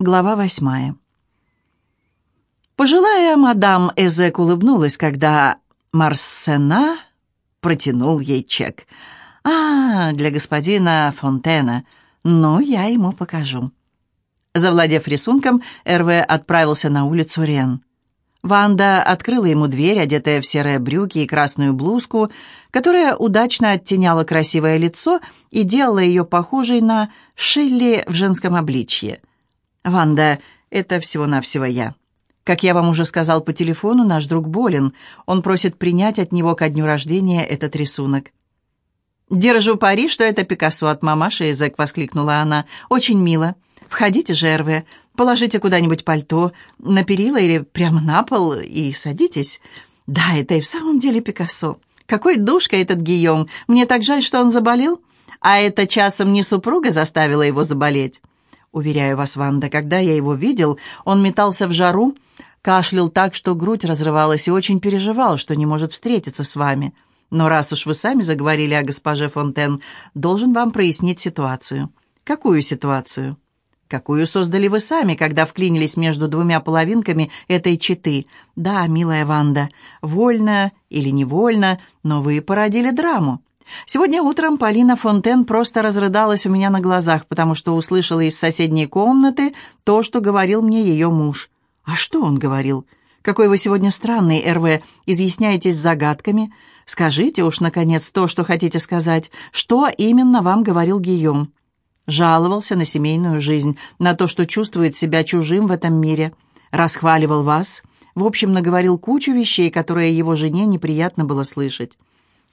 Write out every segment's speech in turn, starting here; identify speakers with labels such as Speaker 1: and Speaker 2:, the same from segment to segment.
Speaker 1: Глава восьмая. Пожилая мадам Эзек улыбнулась, когда Марсена протянул ей чек. «А, для господина Фонтена. Ну, я ему покажу». Завладев рисунком, РВ отправился на улицу Рен. Ванда открыла ему дверь, одетая в серые брюки и красную блузку, которая удачно оттеняла красивое лицо и делала ее похожей на Шелли в женском обличье. «Ванда, это всего-навсего я. Как я вам уже сказал по телефону, наш друг болен. Он просит принять от него ко дню рождения этот рисунок». «Держу пари, что это Пикассо от мамаши», — язык воскликнула она. «Очень мило. Входите же, Эрве, положите куда-нибудь пальто на перила или прямо на пол и садитесь. Да, это и в самом деле Пикассо. Какой душка этот Гийом. Мне так жаль, что он заболел. А это часом не супруга заставила его заболеть. Уверяю вас, Ванда, когда я его видел, он метался в жару, кашлял так, что грудь разрывалась и очень переживал, что не может встретиться с вами. Но раз уж вы сами заговорили о госпоже Фонтен, должен вам прояснить ситуацию. Какую ситуацию? какую создали вы сами, когда вклинились между двумя половинками этой четы. Да, милая Ванда, вольно или невольно, но вы породили драму. Сегодня утром Полина Фонтен просто разрыдалась у меня на глазах, потому что услышала из соседней комнаты то, что говорил мне ее муж. А что он говорил? Какой вы сегодня странный, РВ, изъясняетесь загадками. Скажите уж, наконец, то, что хотите сказать. Что именно вам говорил Гийом?» Жаловался на семейную жизнь, на то, что чувствует себя чужим в этом мире. Расхваливал вас. В общем, наговорил кучу вещей, которые его жене неприятно было слышать.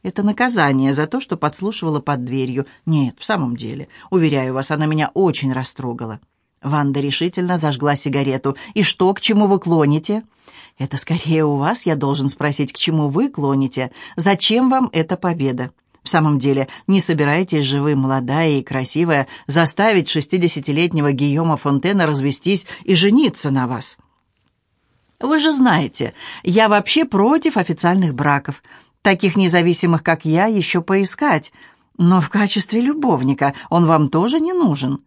Speaker 1: Это наказание за то, что подслушивала под дверью. Нет, в самом деле. Уверяю вас, она меня очень растрогала. Ванда решительно зажгла сигарету. «И что, к чему вы клоните?» «Это скорее у вас, я должен спросить, к чему вы клоните. Зачем вам эта победа?» В самом деле, не собираетесь же вы, молодая и красивая, заставить шестидесятилетнего Гийома Фонтена развестись и жениться на вас? Вы же знаете, я вообще против официальных браков. Таких независимых, как я, еще поискать. Но в качестве любовника он вам тоже не нужен.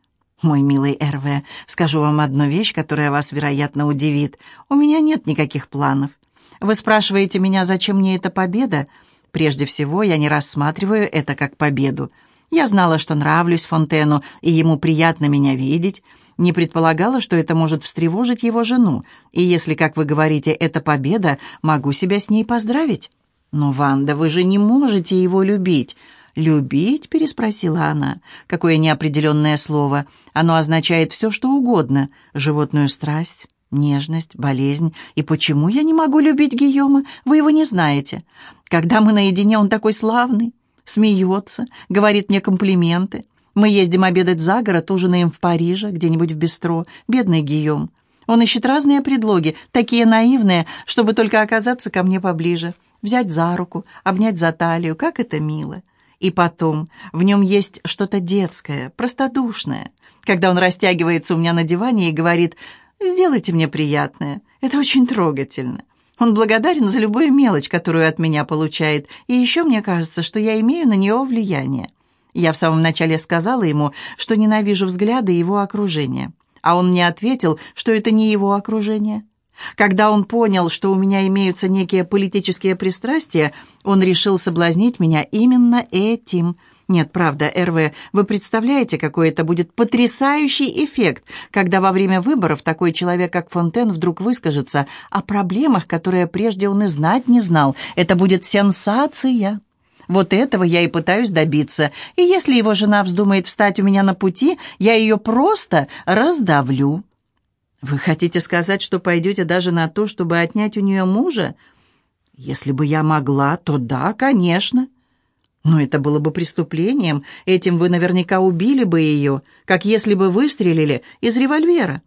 Speaker 1: Мой милый Эрве, скажу вам одну вещь, которая вас, вероятно, удивит. У меня нет никаких планов. Вы спрашиваете меня, зачем мне эта победа? Прежде всего, я не рассматриваю это как победу. Я знала, что нравлюсь Фонтену, и ему приятно меня видеть. Не предполагала, что это может встревожить его жену. И если, как вы говорите, это победа, могу себя с ней поздравить. Но, Ванда, вы же не можете его любить. «Любить?» — переспросила она. «Какое неопределенное слово. Оно означает все, что угодно. Животную страсть, нежность, болезнь. И почему я не могу любить Гийома? Вы его не знаете. Когда мы наедине, он такой славный, смеется, говорит мне комплименты. Мы ездим обедать за город, ужинаем в Париже, где-нибудь в бистро. Бедный Гийом. Он ищет разные предлоги, такие наивные, чтобы только оказаться ко мне поближе, взять за руку, обнять за талию. Как это мило. И потом, в нем есть что-то детское, простодушное. Когда он растягивается у меня на диване и говорит Сделайте мне приятное. Это очень трогательно. Он благодарен за любую мелочь, которую от меня получает, и еще мне кажется, что я имею на него влияние. Я в самом начале сказала ему, что ненавижу взгляды его окружения, а он мне ответил, что это не его окружение. Когда он понял, что у меня имеются некие политические пристрастия, он решил соблазнить меня именно этим – нет, правда, РВ, вы представляете, какой это будет потрясающий эффект, когда во время выборов такой человек, как Фонтен, вдруг выскажется о проблемах, которые прежде он и знать не знал. Это будет сенсация. Вот этого я и пытаюсь добиться. И если его жена вздумает встать у меня на пути, я ее просто раздавлю. Вы хотите сказать, что пойдете даже на то, чтобы отнять у нее мужа? Если бы я могла, то да, конечно. Но это было бы преступлением, этим вы наверняка убили бы ее, как если бы выстрелили из револьвера.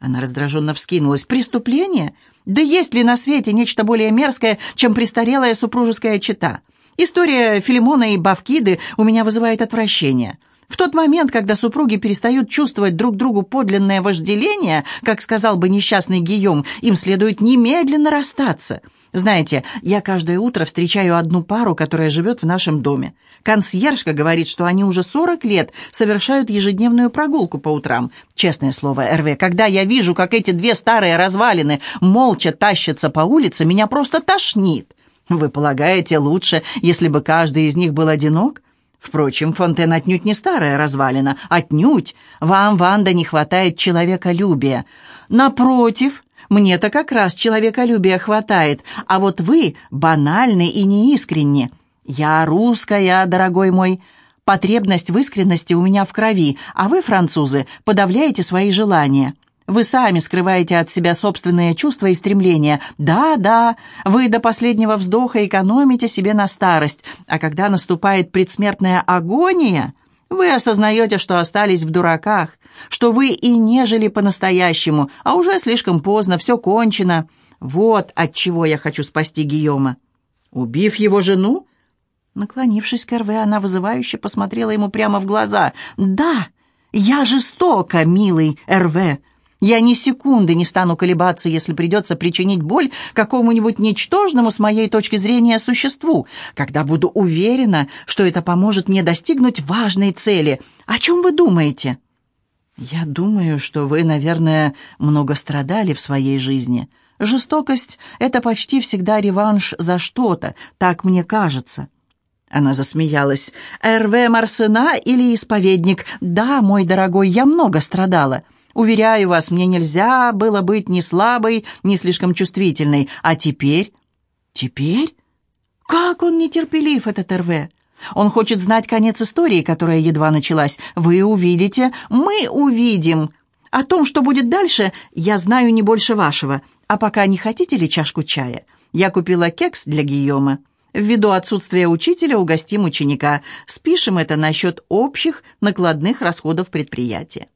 Speaker 1: Она раздраженно вскинулась. «Преступление? Да есть ли на свете нечто более мерзкое, чем престарелая супружеская чета? История Филимона и Бавкиды у меня вызывает отвращение. В тот момент, когда супруги перестают чувствовать друг другу подлинное вожделение, как сказал бы несчастный Гийом, им следует немедленно расстаться. Знаете, я каждое утро встречаю одну пару, которая живет в нашем доме. Консьержка говорит, что они уже 40 лет совершают ежедневную прогулку по утрам. Честное слово, РВ, когда я вижу, как эти две старые развалины молча тащатся по улице, меня просто тошнит. Вы полагаете, лучше, если бы каждый из них был одинок? Впрочем, Фонтен отнюдь не старая развалина, отнюдь. Вам, Ванда, не хватает человеколюбия. Напротив, мне-то как раз человеколюбия хватает, а вот вы банальны и неискренни. Я русская, дорогой мой. Потребность в искренности у меня в крови, а вы, французы, подавляете свои желания. Вы сами скрываете от себя собственные чувства и стремления. Да, да, вы до последнего вздоха экономите себе на старость, а когда наступает предсмертная агония, вы осознаете, что остались в дураках, что вы и не жили по-настоящему, а уже слишком поздно, все кончено. Вот от чего я хочу спасти Гийома. Убив его жену? Наклонившись к Эрве, она вызывающе посмотрела ему прямо в глаза. «Да, я жестока, милый Эрве. Я ни секунды не стану колебаться, если придется причинить боль какому-нибудь ничтожному с моей точки зрения существу, когда буду уверена, что это поможет мне достигнуть важной цели. О чем вы думаете?» «Я думаю, что вы, наверное, много страдали в своей жизни. Жестокость — это почти всегда реванш за что-то, так мне кажется». Она засмеялась. «РВ Марсена или исповедник? Да, мой дорогой, я много страдала». Уверяю вас, мне нельзя было быть ни слабой, ни слишком чувствительной. А теперь? Теперь? Как он нетерпелив, этот РВ! Он хочет знать конец истории, которая едва началась. Вы увидите, мы увидим. О том, что будет дальше, я знаю не больше вашего. А пока не хотите ли чашку чая? Я купила кекс для Гийома. Ввиду отсутствия учителя угостим ученика. Спишем это на счет общих накладных расходов предприятия.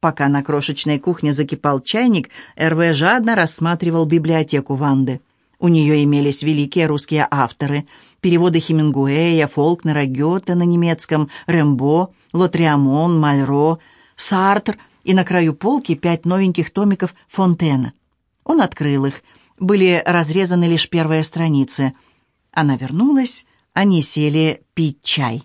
Speaker 1: Пока на крошечной кухне закипал чайник, РВ жадно рассматривал библиотеку Ванды. У нее имелись великие русские авторы, переводы Хемингуэя, Фолкнера, Гёте на немецком, Рэмбо, Лотриамон, Мальро, Сартр и на краю полки пять новеньких томиков Фонтена. Он открыл их. Были разрезаны лишь первые страницы. Она вернулась, они сели пить чай.